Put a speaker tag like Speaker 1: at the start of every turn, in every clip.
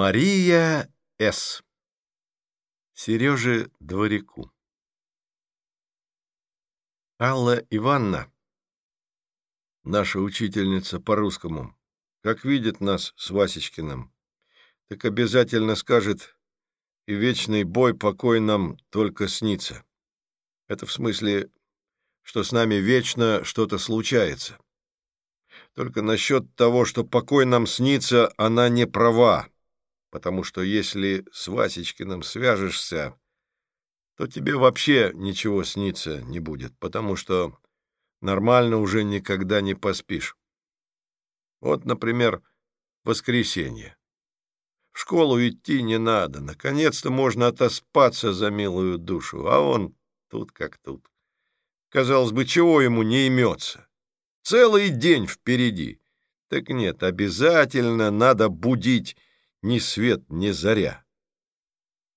Speaker 1: Мария С. Сереже Дворяку. Алла Ивановна, наша учительница по русскому, как видит нас с Васечкиным, так обязательно скажет, и вечный бой покой нам только снится. Это в смысле, что с нами вечно что-то случается. Только насчет того, что покой нам снится, она не права потому что если с Васечкиным свяжешься, то тебе вообще ничего сниться не будет, потому что нормально уже никогда не поспишь. Вот, например, воскресенье. В школу идти не надо, наконец-то можно отоспаться за милую душу, а он тут как тут. Казалось бы, чего ему не имется? Целый день впереди. Так нет, обязательно надо будить ни свет, ни заря.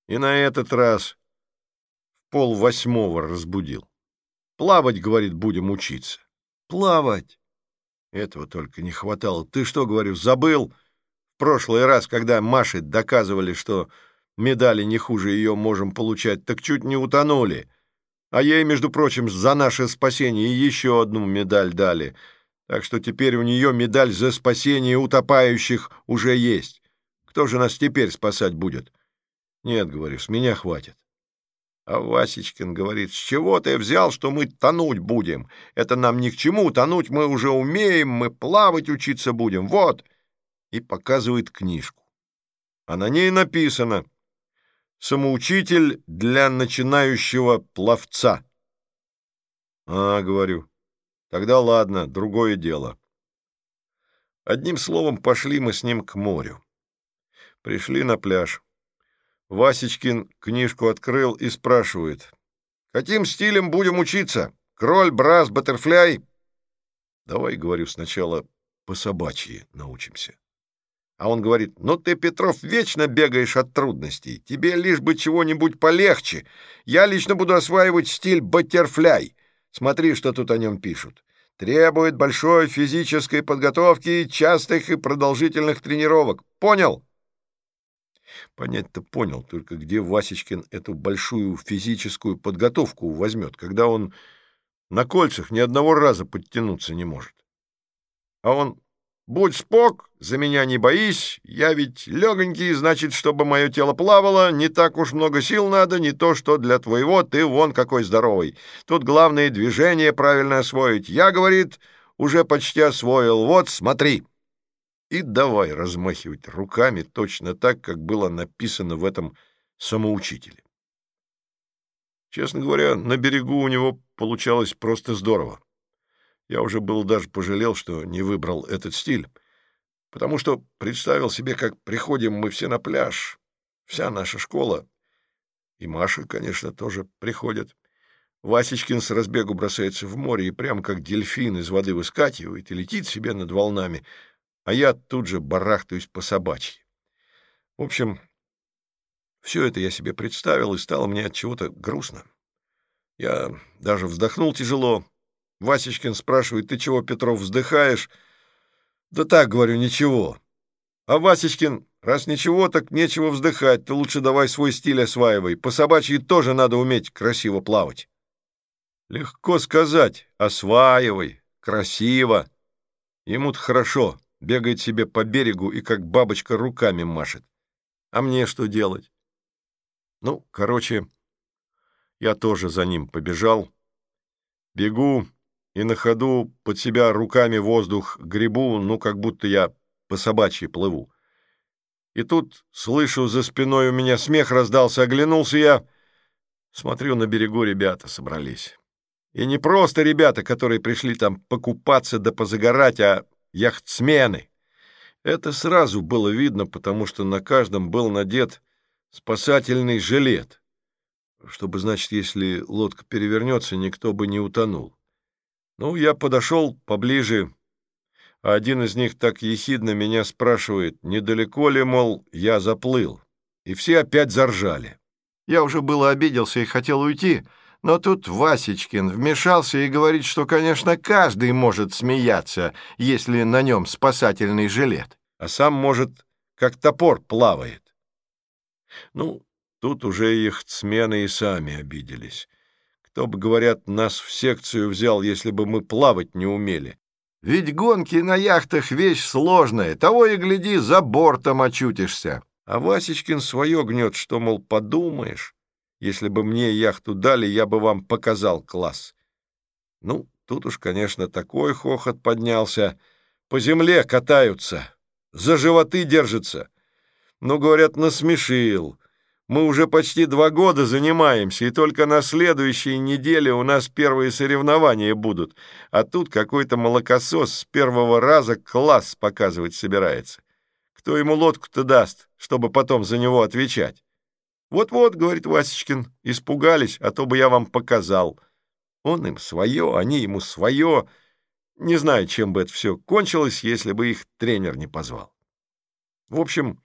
Speaker 1: И на этот раз в пол восьмого разбудил. Плавать, говорит, будем учиться. Плавать? Этого только не хватало. Ты что, говорю, забыл? В прошлый раз, когда Маше доказывали, что медали не хуже ее можем получать, так чуть не утонули. А ей, между прочим, за наше спасение еще одну медаль дали. Так что теперь у нее медаль за спасение утопающих уже есть. Кто же нас теперь спасать будет? Нет, говорю, с меня хватит. А Васечкин говорит, с чего ты взял, что мы тонуть будем? Это нам ни к чему, тонуть мы уже умеем, мы плавать учиться будем, вот. И показывает книжку. А на ней написано «Самоучитель для начинающего пловца». А, говорю, тогда ладно, другое дело. Одним словом, пошли мы с ним к морю. Пришли на пляж. Васечкин книжку открыл и спрашивает. «Каким стилем будем учиться? Кроль, брас, баттерфляй?» «Давай, — говорю, — сначала по собачьи научимся». А он говорит, «Ну ты, Петров, вечно бегаешь от трудностей. Тебе лишь бы чего-нибудь полегче. Я лично буду осваивать стиль баттерфляй. Смотри, что тут о нем пишут. Требует большой физической подготовки, частых и продолжительных тренировок. Понял?» Понять-то понял, только где Васечкин эту большую физическую подготовку возьмет, когда он на кольцах ни одного раза подтянуться не может. А он «Будь спок, за меня не боись, я ведь легонький, значит, чтобы мое тело плавало, не так уж много сил надо, не то что для твоего, ты вон какой здоровый. Тут главное движение правильно освоить. Я, говорит, уже почти освоил, вот смотри» и давай размахивать руками точно так, как было написано в этом самоучителе. Честно говоря, на берегу у него получалось просто здорово. Я уже был даже пожалел, что не выбрал этот стиль, потому что представил себе, как приходим мы все на пляж, вся наша школа, и Маша, конечно, тоже приходит. Васечкин с разбегу бросается в море и прямо как дельфин из воды выскакивает и летит себе над волнами — а я тут же барахтаюсь по собачьи. В общем, все это я себе представил, и стало мне от чего-то грустно. Я даже вздохнул тяжело. Васечкин спрашивает, ты чего, Петров, вздыхаешь? Да так, говорю, ничего. А Васечкин, раз ничего, так нечего вздыхать, ты лучше давай свой стиль осваивай. По собачьи тоже надо уметь красиво плавать. Легко сказать, осваивай, красиво. Ему-то хорошо, бегает себе по берегу и как бабочка руками машет. А мне что делать? Ну, короче, я тоже за ним побежал. Бегу и на ходу под себя руками воздух гребу, ну, как будто я по собачьи плыву. И тут, слышу, за спиной у меня смех раздался, оглянулся я. Смотрю, на берегу ребята собрались. И не просто ребята, которые пришли там покупаться да позагорать, а яхтсмены. Это сразу было видно, потому что на каждом был надет спасательный жилет, чтобы, значит, если лодка перевернется, никто бы не утонул. Ну, я подошел поближе, а один из них так ехидно меня спрашивает, недалеко ли, мол, я заплыл. И все опять заржали. Я уже было обиделся и хотел уйти, — но тут Васечкин вмешался и говорит, что, конечно, каждый может смеяться, если на нем спасательный жилет, а сам может как топор плавает. Ну, тут уже их смены и сами обиделись. Кто бы, говорят, нас в секцию взял, если бы мы плавать не умели. Ведь гонки на яхтах вещь сложная, того и гляди, за бортом очутишься. А Васечкин свое гнет, что, мол, подумаешь, если бы мне яхту дали, я бы вам показал класс. Ну, тут уж, конечно, такой хохот поднялся. По земле катаются, за животы держатся. Ну, говорят, насмешил. Мы уже почти два года занимаемся, и только на следующей неделе у нас первые соревнования будут. А тут какой-то молокосос с первого раза класс показывать собирается. Кто ему лодку-то даст, чтобы потом за него отвечать? Вот-вот, говорит Васечкин, испугались, а то бы я вам показал. Он им свое, они ему свое. Не знаю, чем бы это все кончилось, если бы их тренер не позвал. В общем,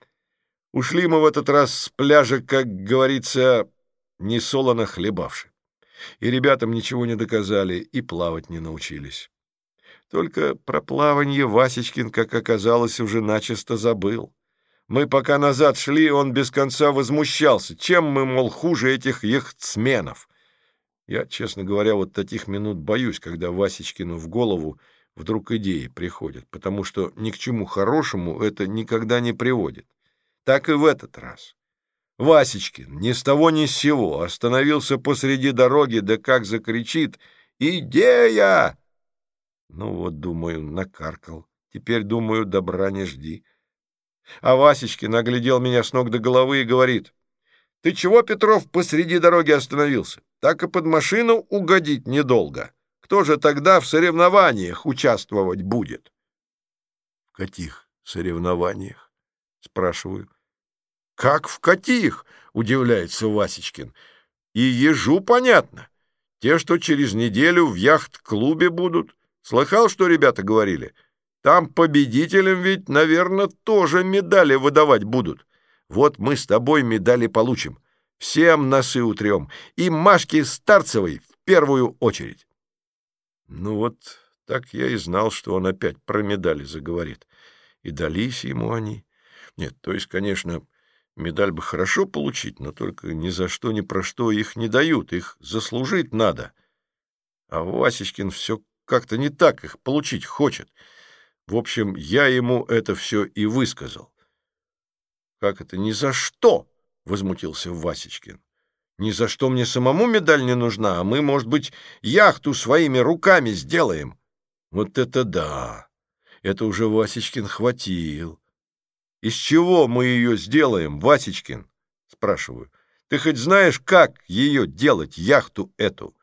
Speaker 1: Ушли мы в этот раз с пляжа, как говорится, не солоно хлебавши. И ребятам ничего не доказали, и плавать не научились. Только про плавание Васечкин, как оказалось, уже начисто забыл. Мы пока назад шли, он без конца возмущался. Чем мы, мол, хуже этих яхтсменов? Я, честно говоря, вот таких минут боюсь, когда Васечкину в голову вдруг идеи приходят, потому что ни к чему хорошему это никогда не приводит. Так и в этот раз. Васечкин ни с того ни с сего остановился посреди дороги, да как закричит «Идея!» Ну вот, думаю, накаркал. Теперь, думаю, добра не жди. А Васечкин оглядел меня с ног до головы и говорит, «Ты чего, Петров, посреди дороги остановился? Так и под машину угодить недолго. Кто же тогда в соревнованиях участвовать будет?» «В каких соревнованиях?» — спрашиваю. «Как в каких?» — удивляется Васечкин. «И ежу понятно. Те, что через неделю в яхт-клубе будут. Слыхал, что ребята говорили? Там победителям ведь, наверное, тоже медали выдавать будут. Вот мы с тобой медали получим. Всем носы утрем. И Машке Старцевой в первую очередь». Ну вот так я и знал, что он опять про медали заговорит. И дались ему они. Нет, то есть, конечно, Медаль бы хорошо получить, но только ни за что, ни про что их не дают, их заслужить надо. А Васечкин все как-то не так их получить хочет. В общем, я ему это все и высказал. «Как это ни за что?» — возмутился Васечкин. «Ни за что мне самому медаль не нужна, а мы, может быть, яхту своими руками сделаем». «Вот это да! Это уже Васечкин хватил». «Из чего мы ее сделаем, Васечкин?» — спрашиваю. «Ты хоть знаешь, как ее делать, яхту эту?»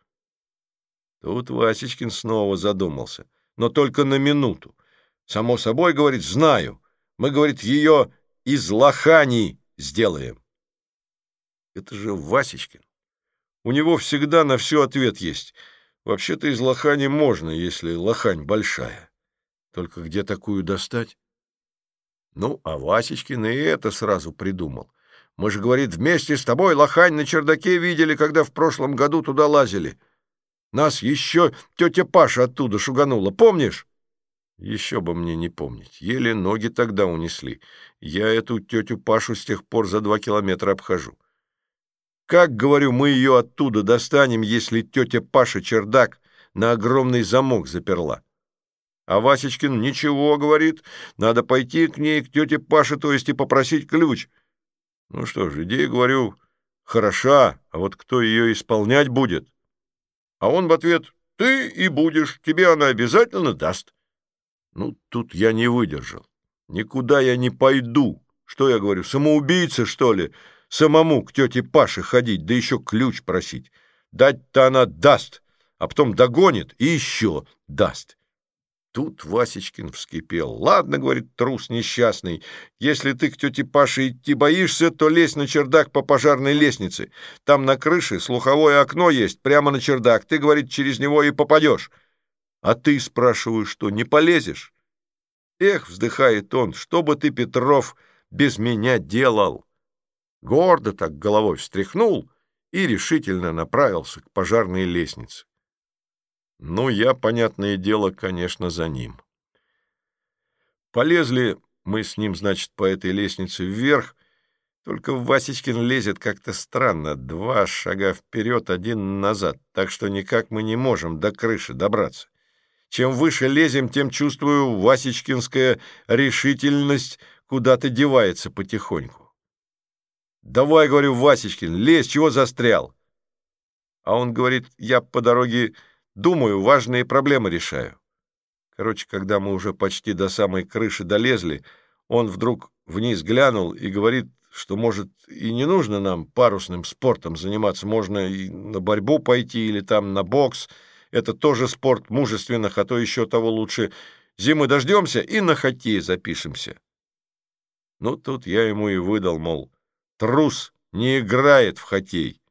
Speaker 1: Тут Васечкин снова задумался, но только на минуту. Само собой, говорит, знаю. Мы, говорит, ее из лохани сделаем. Это же Васечкин. У него всегда на все ответ есть. Вообще-то из лохани можно, если лохань большая. Только где такую достать? Ну, а Васечкин и это сразу придумал. Мы же, говорит, вместе с тобой лохань на чердаке видели, когда в прошлом году туда лазили. Нас еще тетя Паша оттуда шуганула, помнишь? Еще бы мне не помнить. Еле ноги тогда унесли. Я эту тетю Пашу с тех пор за два километра обхожу. Как, говорю, мы ее оттуда достанем, если тетя Паша чердак на огромный замок заперла? А Васечкин ничего, говорит, надо пойти к ней, к тете Паше, то есть и попросить ключ. Ну что ж, идея, говорю, хороша, а вот кто ее исполнять будет? А он в ответ, ты и будешь, тебе она обязательно даст. Ну, тут я не выдержал. Никуда я не пойду. Что я говорю, самоубийца, что ли? Самому к тете Паше ходить, да еще ключ просить. Дать-то она даст, а потом догонит и еще даст. Тут Васечкин вскипел. «Ладно, — говорит трус несчастный, — если ты к тете Паше идти боишься, то лезь на чердак по пожарной лестнице. Там на крыше слуховое окно есть, прямо на чердак. Ты, — говорит, — через него и попадешь. А ты, спрашиваю, что, не полезешь? Эх, вздыхает он, что бы ты, Петров, без меня делал? Гордо так головой встряхнул и решительно направился к пожарной лестнице. Ну, я, понятное дело, конечно, за ним. Полезли мы с ним, значит, по этой лестнице вверх, только Васечкин лезет как-то странно, два шага вперед, один назад, так что никак мы не можем до крыши добраться. Чем выше лезем, тем чувствую, Васечкинская решительность куда-то девается потихоньку. «Давай, — говорю, — Васечкин, лезь, чего застрял?» А он говорит, я по дороге думаю, важные проблемы решаю. Короче, когда мы уже почти до самой крыши долезли, он вдруг вниз глянул и говорит, что, может, и не нужно нам парусным спортом заниматься, можно и на борьбу пойти или там на бокс. Это тоже спорт мужественных, а то еще того лучше. Зимы дождемся и на хоккей запишемся. Ну, тут я ему и выдал, мол, трус не играет в хоккей.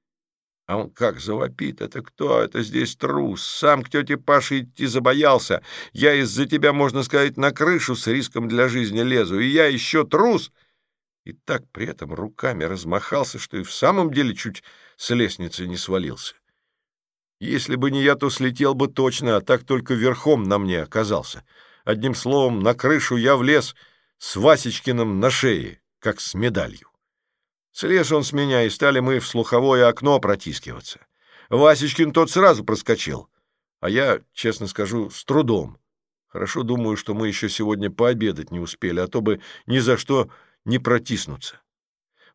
Speaker 1: А он как завопит, это кто? Это здесь трус. Сам к тете Паше идти забоялся. Я из-за тебя, можно сказать, на крышу с риском для жизни лезу. И я еще трус и так при этом руками размахался, что и в самом деле чуть с лестницы не свалился. Если бы не я, то слетел бы точно, а так только верхом на мне оказался. Одним словом, на крышу я влез с Васечкиным на шее, как с медалью. Слез он с меня, и стали мы в слуховое окно протискиваться. Васечкин тот сразу проскочил, а я, честно скажу, с трудом. Хорошо думаю, что мы еще сегодня пообедать не успели, а то бы ни за что не протиснуться.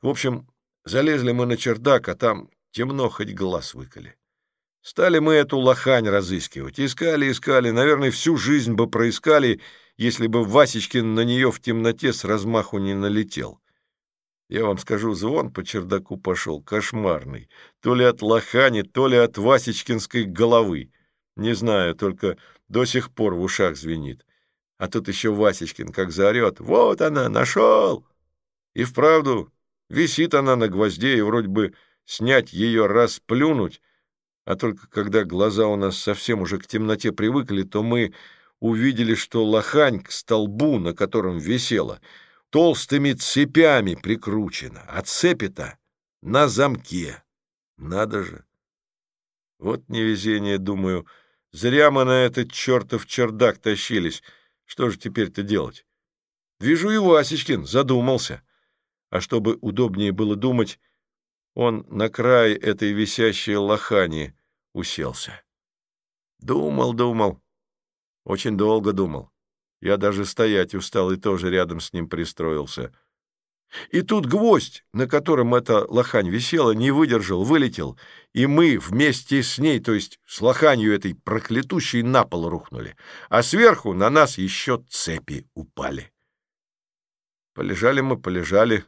Speaker 1: В общем, залезли мы на чердак, а там темно, хоть глаз выколи. Стали мы эту лохань разыскивать. Искали, искали, наверное, всю жизнь бы проискали, если бы Васечкин на нее в темноте с размаху не налетел. Я вам скажу, звон по чердаку пошел кошмарный. То ли от лохани, то ли от Васечкинской головы. Не знаю, только до сих пор в ушах звенит. А тут еще Васечкин как заорет. «Вот она, нашел!» И вправду, висит она на гвозде, и вроде бы снять ее раз плюнуть, а только когда глаза у нас совсем уже к темноте привыкли, то мы увидели, что лохань к столбу, на котором висела, толстыми цепями прикручена, а цепи-то на замке. Надо же! Вот невезение, думаю. Зря мы на этот чертов чердак тащились. Что же теперь-то делать? Вижу, и Васечкин задумался а чтобы удобнее было думать, он на край этой висящей лохани уселся. Думал, думал, очень долго думал. Я даже стоять устал и тоже рядом с ним пристроился. И тут гвоздь, на котором эта лохань висела, не выдержал, вылетел, и мы вместе с ней, то есть с лоханью этой проклятущей, на пол рухнули, а сверху на нас еще цепи упали. Полежали мы, полежали,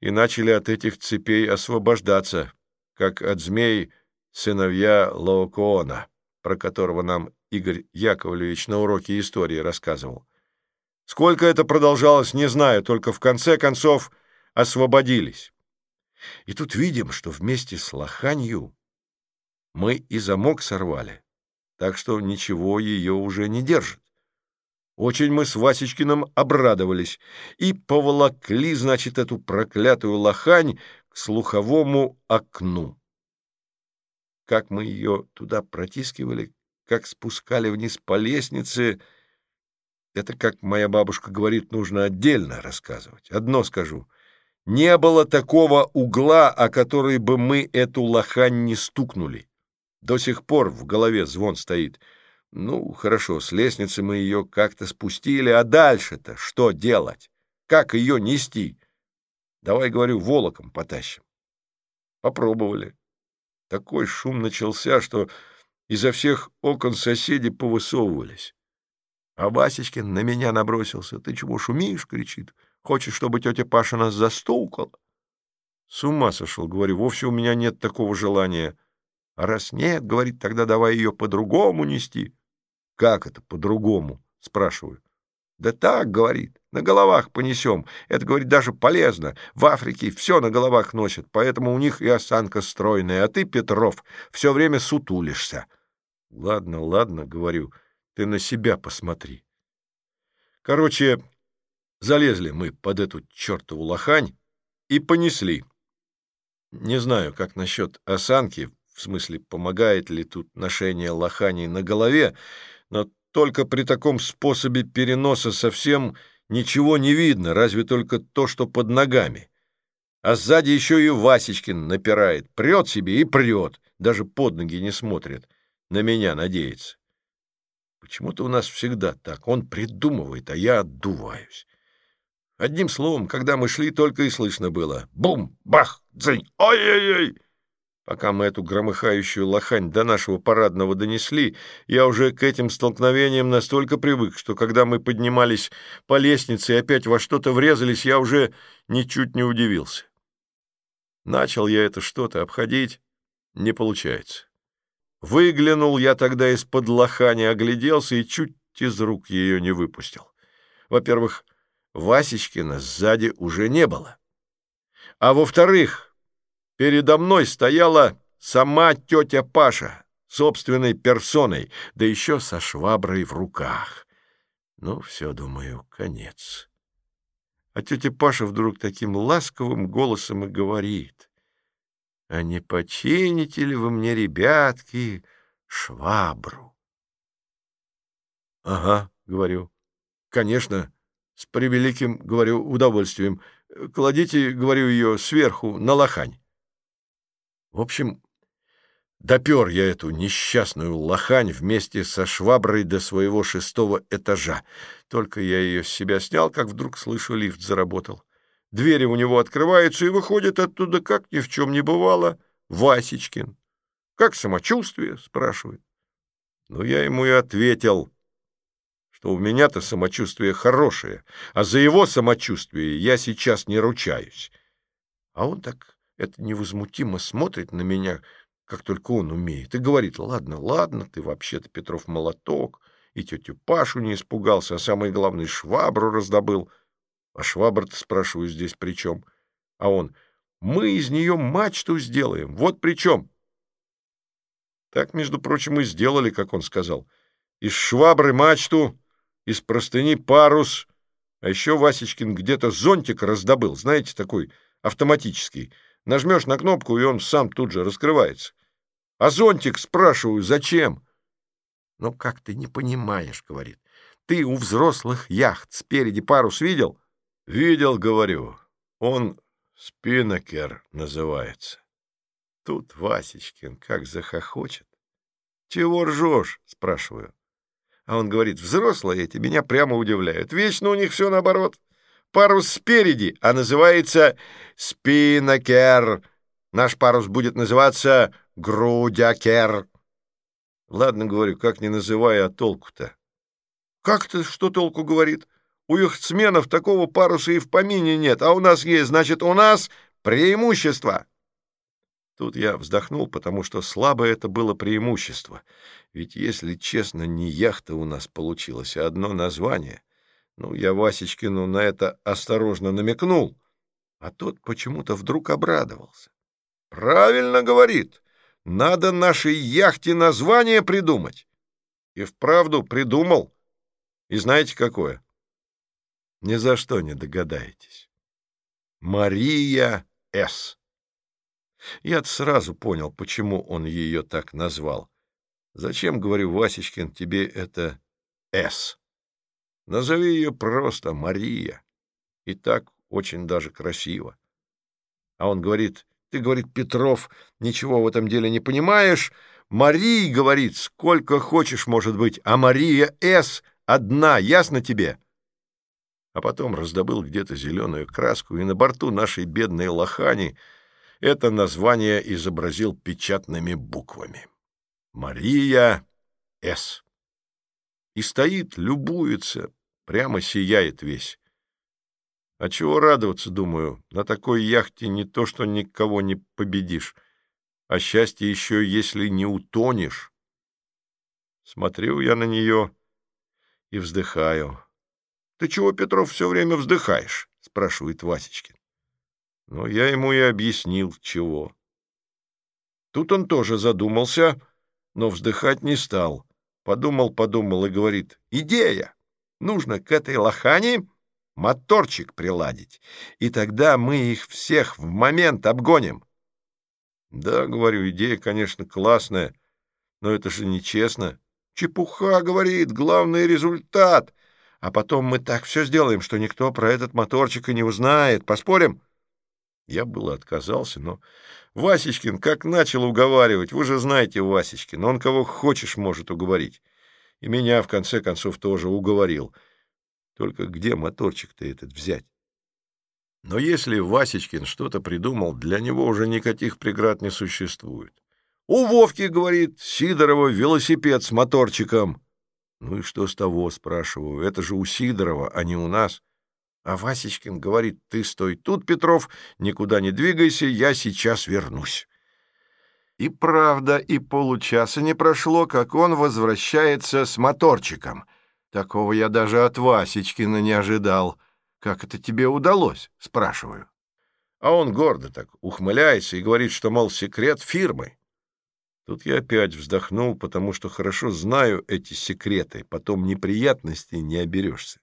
Speaker 1: и начали от этих цепей освобождаться, как от змей сыновья Лаокоона, про которого нам Игорь Яковлевич на уроке истории рассказывал. Сколько это продолжалось, не знаю, только в конце концов освободились. И тут видим, что вместе с лоханью мы и замок сорвали, так что ничего ее уже не держит. Очень мы с Васечкиным обрадовались и поволокли, значит, эту проклятую лохань к слуховому окну. Как мы ее туда протискивали, как спускали вниз по лестнице, это, как моя бабушка говорит, нужно отдельно рассказывать. Одно скажу. Не было такого угла, о который бы мы эту лохань не стукнули. До сих пор в голове звон стоит — ну, хорошо, с лестницы мы ее как-то спустили, а дальше-то что делать? Как ее нести? Давай, говорю, волоком потащим. Попробовали. Такой шум начался, что изо всех окон соседи повысовывались. А Васечкин на меня набросился. «Ты чего шумишь?» — кричит. «Хочешь, чтобы тетя Паша нас застукала?» С ума сошел, говорю, вовсе у меня нет такого желания. А раз нет, говорит, тогда давай ее по-другому нести. «Как это по-другому?» — спрашиваю. «Да так, — говорит, — на головах понесем. Это, говорит, даже полезно. В Африке все на головах носят, поэтому у них и осанка стройная, а ты, Петров, все время сутулишься». «Ладно, ладно, — говорю, — ты на себя посмотри». Короче, залезли мы под эту чертову лохань и понесли. Не знаю, как насчет осанки, в смысле, помогает ли тут ношение лохани на голове, но только при таком способе переноса совсем ничего не видно, разве только то, что под ногами. А сзади еще и Васечкин напирает, прет себе и прет, даже под ноги не смотрит, на меня надеется. Почему-то у нас всегда так, он придумывает, а я отдуваюсь. Одним словом, когда мы шли, только и слышно было «бум! Бах! Дзынь! Ой-ой-ой!» Пока мы эту громыхающую лохань до нашего парадного донесли, я уже к этим столкновениям настолько привык, что когда мы поднимались по лестнице и опять во что-то врезались, я уже ничуть не удивился. Начал я это что-то обходить, не получается. Выглянул я тогда из-под лохани, огляделся и чуть из рук ее не выпустил. Во-первых, Васечкина сзади уже не было. А во-вторых, Передо мной стояла сама тетя Паша, собственной персоной, да еще со шваброй в руках. Ну, все, думаю, конец. А тетя Паша вдруг таким ласковым голосом и говорит. «А не почините ли вы мне, ребятки, швабру?» «Ага», — говорю. «Конечно, с превеликим, — говорю, — удовольствием. Кладите, — говорю, — ее сверху на лохань». В общем, допер я эту несчастную лохань вместе со шваброй до своего шестого этажа. Только я ее с себя снял, как вдруг слышу, лифт заработал. Двери у него открываются, и выходит оттуда, как ни в чем не бывало, Васечкин. «Как самочувствие?» — спрашивает. Ну, я ему и ответил, что у меня-то самочувствие хорошее, а за его самочувствие я сейчас не ручаюсь. А он так это невозмутимо смотрит на меня, как только он умеет, и говорит, ладно, ладно, ты вообще-то, Петров, молоток, и тетю Пашу не испугался, а самое главное, швабру раздобыл. А швабра-то, спрашиваю, здесь при чем? А он, мы из нее мачту сделаем, вот при чем. Так, между прочим, и сделали, как он сказал. Из швабры мачту, из простыни парус, а еще Васечкин где-то зонтик раздобыл, знаете, такой автоматический, Нажмешь на кнопку, и он сам тут же раскрывается. А зонтик, спрашиваю, зачем? Ну, как ты не понимаешь, говорит. Ты у взрослых яхт спереди парус видел? Видел, говорю. Он спинокер называется. Тут Васечкин как захохочет. Чего ржешь? Спрашиваю. А он говорит, взрослые эти меня прямо удивляют. Вечно у них все наоборот парус спереди, а называется спинокер. Наш парус будет называться грудякер. Ладно, говорю, как не называя, а толку-то? Как-то что толку говорит? У яхтсменов такого паруса и в помине нет, а у нас есть, значит, у нас преимущество. Тут я вздохнул, потому что слабо это было преимущество. Ведь, если честно, не яхта у нас получилась, а одно название — ну, я Васечкину на это осторожно намекнул, а тот почему-то вдруг обрадовался. «Правильно говорит. Надо нашей яхте название придумать». И вправду придумал. И знаете, какое? Ни за что не догадаетесь. Мария С. я сразу понял, почему он ее так назвал. Зачем, говорю, Васечкин, тебе это «С»? Назови ее просто Мария. И так очень даже красиво. А он говорит, ты, говорит, Петров, ничего в этом деле не понимаешь. Мария, говорит, сколько хочешь, может быть, а Мария С. одна, ясно тебе? А потом раздобыл где-то зеленую краску, и на борту нашей бедной лохани это название изобразил печатными буквами. Мария С. И стоит, любуется, Прямо сияет весь. А чего радоваться, думаю, на такой яхте не то, что никого не победишь, а счастье еще, если не утонешь. Смотрю я на нее и вздыхаю. — Ты чего, Петров, все время вздыхаешь? — спрашивает Васечкин. Ну, я ему и объяснил, чего. Тут он тоже задумался, но вздыхать не стал. Подумал-подумал и говорит, «Идея!» Нужно к этой лохане моторчик приладить, и тогда мы их всех в момент обгоним. Да, говорю, идея, конечно, классная, но это же нечестно. Чепуха, говорит, главный результат. А потом мы так все сделаем, что никто про этот моторчик и не узнает. Поспорим?» Я было отказался, но Васечкин как начал уговаривать. Вы же знаете Васечкин, он кого хочешь может уговорить. И меня, в конце концов, тоже уговорил. Только где моторчик-то этот взять? Но если Васечкин что-то придумал, для него уже никаких преград не существует. У Вовки, говорит, Сидорова велосипед с моторчиком. Ну и что с того, спрашиваю, это же у Сидорова, а не у нас. А Васечкин говорит, ты стой тут, Петров, никуда не двигайся, я сейчас вернусь. И правда, и получаса не прошло, как он возвращается с моторчиком. Такого я даже от Васечкина не ожидал. Как это тебе удалось, спрашиваю. А он гордо так ухмыляется и говорит, что, мол, секрет фирмы. Тут я опять вздохнул, потому что хорошо знаю эти секреты, потом неприятностей не оберешься.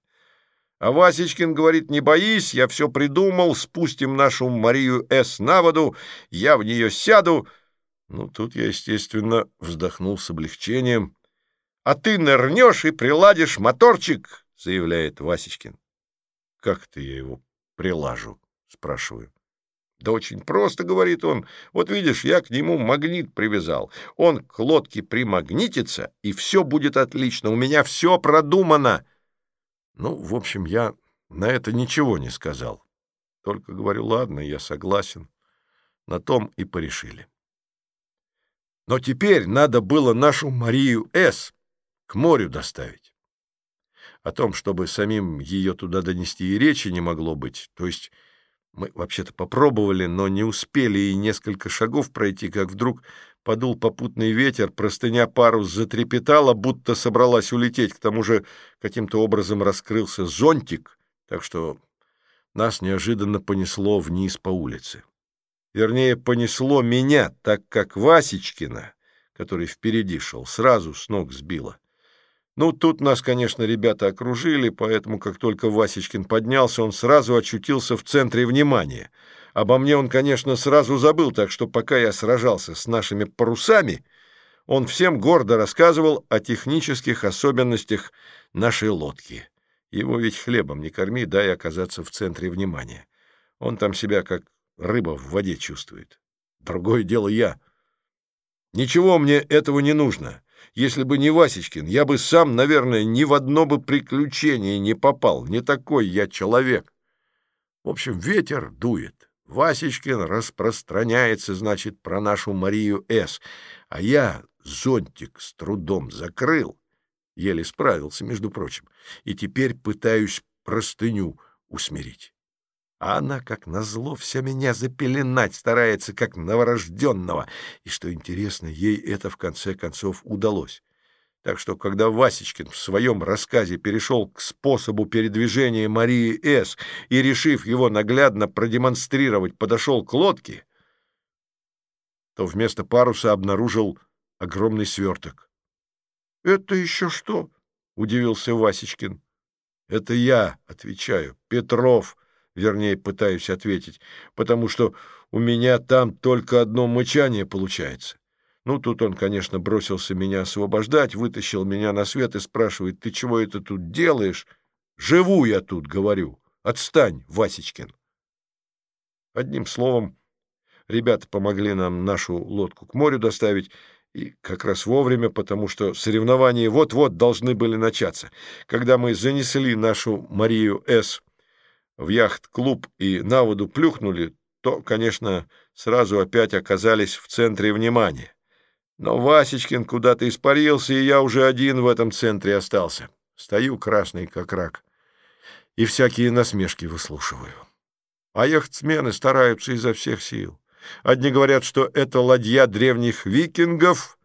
Speaker 1: А Васечкин говорит, не боись, я все придумал, спустим нашу Марию С. на воду, я в нее сяду. Ну, тут я, естественно, вздохнул с облегчением. А ты нырнешь и приладишь моторчик, заявляет Васечкин. Как ты я его прилажу? Спрашиваю. Да очень просто, говорит он. Вот видишь, я к нему магнит привязал. Он к лодке примагнитится, и все будет отлично. У меня все продумано. Ну, в общем, я на это ничего не сказал. Только говорю, ладно, я согласен. На том и порешили. Но теперь надо было нашу Марию С. к морю доставить. О том, чтобы самим ее туда донести и речи не могло быть. То есть мы вообще-то попробовали, но не успели и несколько шагов пройти, как вдруг Подул попутный ветер, простыня парус затрепетала, будто собралась улететь. К тому же каким-то образом раскрылся зонтик, так что нас неожиданно понесло вниз по улице. Вернее, понесло меня, так как Васечкина, который впереди шел, сразу с ног сбило. Ну, тут нас, конечно, ребята окружили, поэтому, как только Васечкин поднялся, он сразу очутился в центре внимания — Обо мне он, конечно, сразу забыл, так что пока я сражался с нашими парусами, он всем гордо рассказывал о технических особенностях нашей лодки. Его ведь хлебом не корми, дай оказаться в центре внимания. Он там себя как рыба в воде чувствует. Другое дело я. Ничего мне этого не нужно. Если бы не Васечкин, я бы сам, наверное, ни в одно бы приключение не попал. Не такой я человек. В общем, ветер дует. Васечкин распространяется, значит, про нашу Марию С., а я зонтик с трудом закрыл, еле справился, между прочим, и теперь пытаюсь простыню усмирить. А она, как назло, вся меня запеленать старается, как новорожденного, и, что интересно, ей это в конце концов удалось. Так что, когда Васечкин в своем рассказе перешел к способу передвижения Марии С. и, решив его наглядно продемонстрировать, подошел к лодке, то вместо паруса обнаружил огромный сверток. — Это еще что? — удивился Васечкин. — Это я, — отвечаю, — Петров, вернее, пытаюсь ответить, потому что у меня там только одно мычание получается. Ну, тут он, конечно, бросился меня освобождать, вытащил меня на свет и спрашивает, ты чего это тут делаешь? Живу я тут, говорю. Отстань, Васечкин. Одним словом, ребята помогли нам нашу лодку к морю доставить, и как раз вовремя, потому что соревнования вот-вот должны были начаться. Когда мы занесли нашу Марию С. в яхт-клуб и на воду плюхнули, то, конечно, сразу опять оказались в центре внимания. Но Васечкин куда-то испарился, и я уже один в этом центре остался. Стою красный, как рак, и всякие насмешки выслушиваю. А яхтсмены стараются изо всех сил. Одни говорят, что это ладья древних викингов,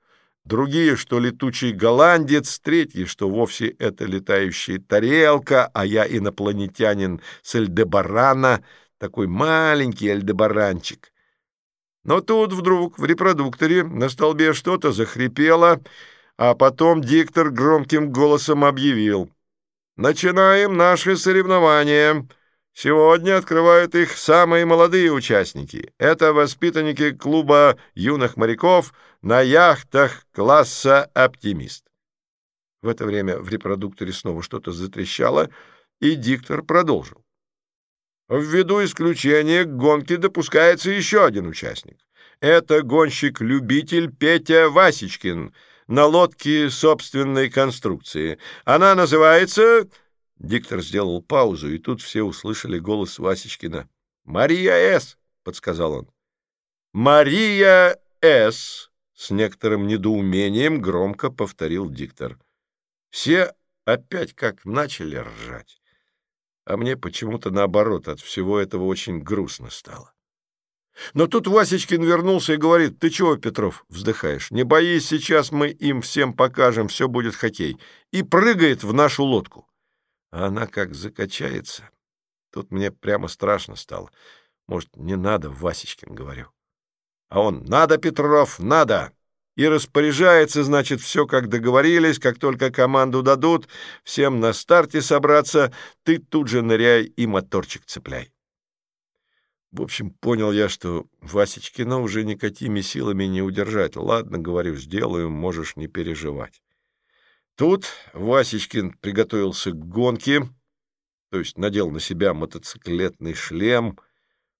Speaker 1: другие, что летучий голландец, третьи, что вовсе это летающая тарелка, а я инопланетянин с Эльдебарана, такой маленький Эльдебаранчик. Но тут вдруг в репродукторе на столбе что-то захрипело, а потом диктор громким голосом объявил. «Начинаем наши соревнования. Сегодня открывают их самые молодые участники. Это воспитанники клуба юных моряков на яхтах класса «Оптимист». В это время в репродукторе снова что-то затрещало, и диктор продолжил. Ввиду исключения к гонке допускается еще один участник. Это гонщик-любитель Петя Васечкин на лодке собственной конструкции. Она называется... Диктор сделал паузу, и тут все услышали голос Васечкина. «Мария С.» — подсказал он. «Мария С.» — с некоторым недоумением громко повторил диктор. Все опять как начали ржать. А мне почему-то наоборот от всего этого очень грустно стало. Но тут Васечкин вернулся и говорит, «Ты чего, Петров, вздыхаешь? Не боись, сейчас мы им всем покажем, все будет хоккей». И прыгает в нашу лодку. А она как закачается. Тут мне прямо страшно стало. Может, не надо, Васечкин, говорю. А он, надо, Петров, надо. И распоряжается, значит, все, как договорились, как только команду дадут, всем на старте собраться, ты тут же ныряй и моторчик цепляй. В общем, понял я, что Васечкина уже никакими силами не удержать. Ладно, говорю, сделаю, можешь не переживать. Тут Васечкин приготовился к гонке, то есть надел на себя мотоциклетный шлем,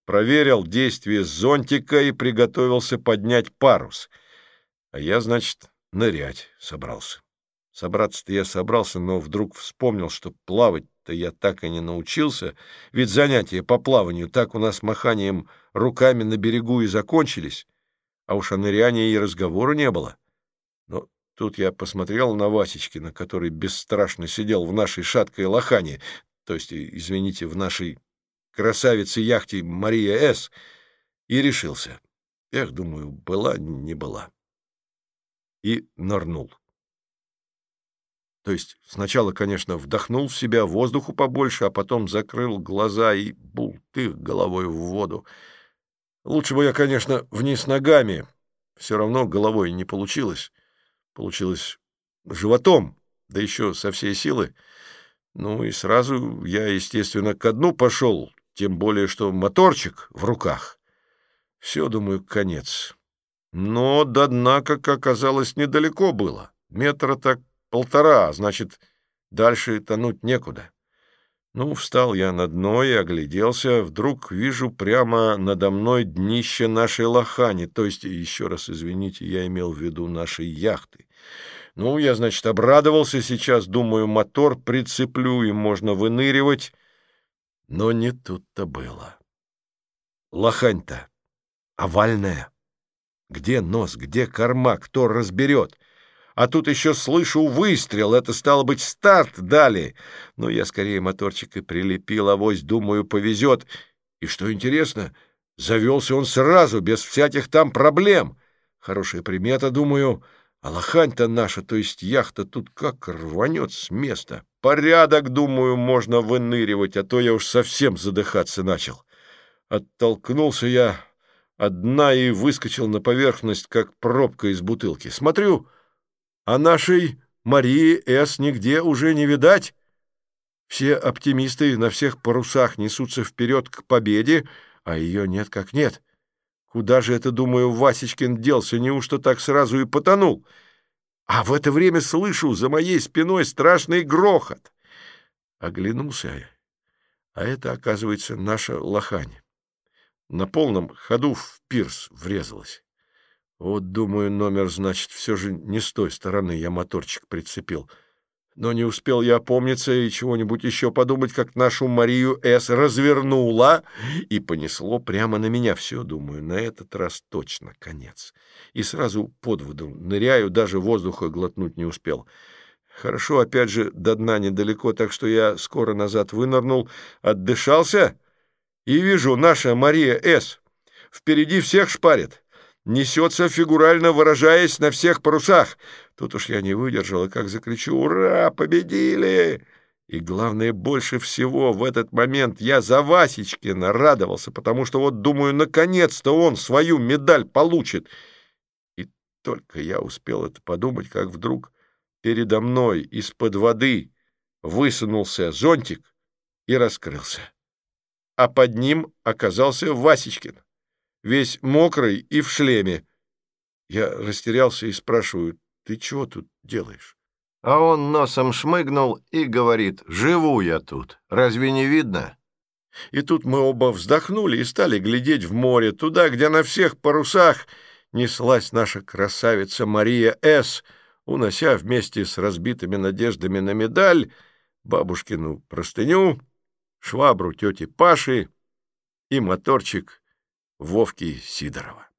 Speaker 1: проверил действие зонтика и приготовился поднять парус — а я, значит, нырять собрался. Собраться-то я собрался, но вдруг вспомнил, что плавать-то я так и не научился, ведь занятия по плаванию так у нас маханием руками на берегу и закончились, а уж о нырянии и разговора не было. Но тут я посмотрел на Васечкина, который бесстрашно сидел в нашей шаткой лохане, то есть, извините, в нашей красавице-яхте Мария С., и решился. Эх, думаю, была, не была и нырнул. То есть сначала, конечно, вдохнул в себя воздуху побольше, а потом закрыл глаза и бултых головой в воду. Лучше бы я, конечно, вниз ногами. Все равно головой не получилось. Получилось животом, да еще со всей силы. Ну и сразу я, естественно, ко дну пошел, тем более, что моторчик в руках. Все, думаю, конец. Но до дна, как оказалось, недалеко было. Метра так полтора, значит, дальше тонуть некуда. Ну, встал я на дно и огляделся. Вдруг вижу прямо надо мной днище нашей лохани, то есть, еще раз извините, я имел в виду нашей яхты. Ну, я, значит, обрадовался сейчас, думаю, мотор прицеплю, и можно выныривать. Но не тут-то было. Лохань-то овальная. Где нос, где корма, кто разберет? А тут еще слышу выстрел, это стало быть старт дали. Но я скорее моторчик и прилепил, авось, думаю, повезет. И что интересно, завелся он сразу, без всяких там проблем. Хорошая примета, думаю, а лохань-то наша, то есть яхта, тут как рванет с места. Порядок, думаю, можно выныривать, а то я уж совсем задыхаться начал. Оттолкнулся я одна и выскочил на поверхность, как пробка из бутылки. Смотрю, а нашей Марии С. нигде уже не видать. Все оптимисты на всех парусах несутся вперед к победе, а ее нет как нет. Куда же это, думаю, Васечкин делся? Неужто так сразу и потонул? А в это время слышу за моей спиной страшный грохот. Оглянулся, а это, оказывается, наша лохань на полном ходу в пирс врезалась. Вот, думаю, номер, значит, все же не с той стороны я моторчик прицепил. Но не успел я опомниться и чего-нибудь еще подумать, как нашу Марию С. развернула и понесло прямо на меня. Все, думаю, на этот раз точно конец. И сразу под воду ныряю, даже воздуха глотнуть не успел. Хорошо, опять же, до дна недалеко, так что я скоро назад вынырнул, отдышался и вижу, наша Мария С. впереди всех шпарит. Несется, фигурально выражаясь, на всех парусах. Тут уж я не выдержал, и как закричу «Ура! Победили!» И главное, больше всего в этот момент я за Васечкина радовался, потому что вот, думаю, наконец-то он свою медаль получит. И только я успел это подумать, как вдруг передо мной из-под воды высунулся зонтик и раскрылся а под ним оказался Васечкин, весь мокрый и в шлеме. Я растерялся и спрашиваю, ты чего тут делаешь? А он носом шмыгнул и говорит, «Живу я тут, разве не видно?» И тут мы оба вздохнули и стали глядеть в море, туда, где на всех парусах неслась наша красавица Мария С., унося вместе с разбитыми надеждами на медаль бабушкину простыню, швабру тети Паши и моторчик Вовки Сидорова.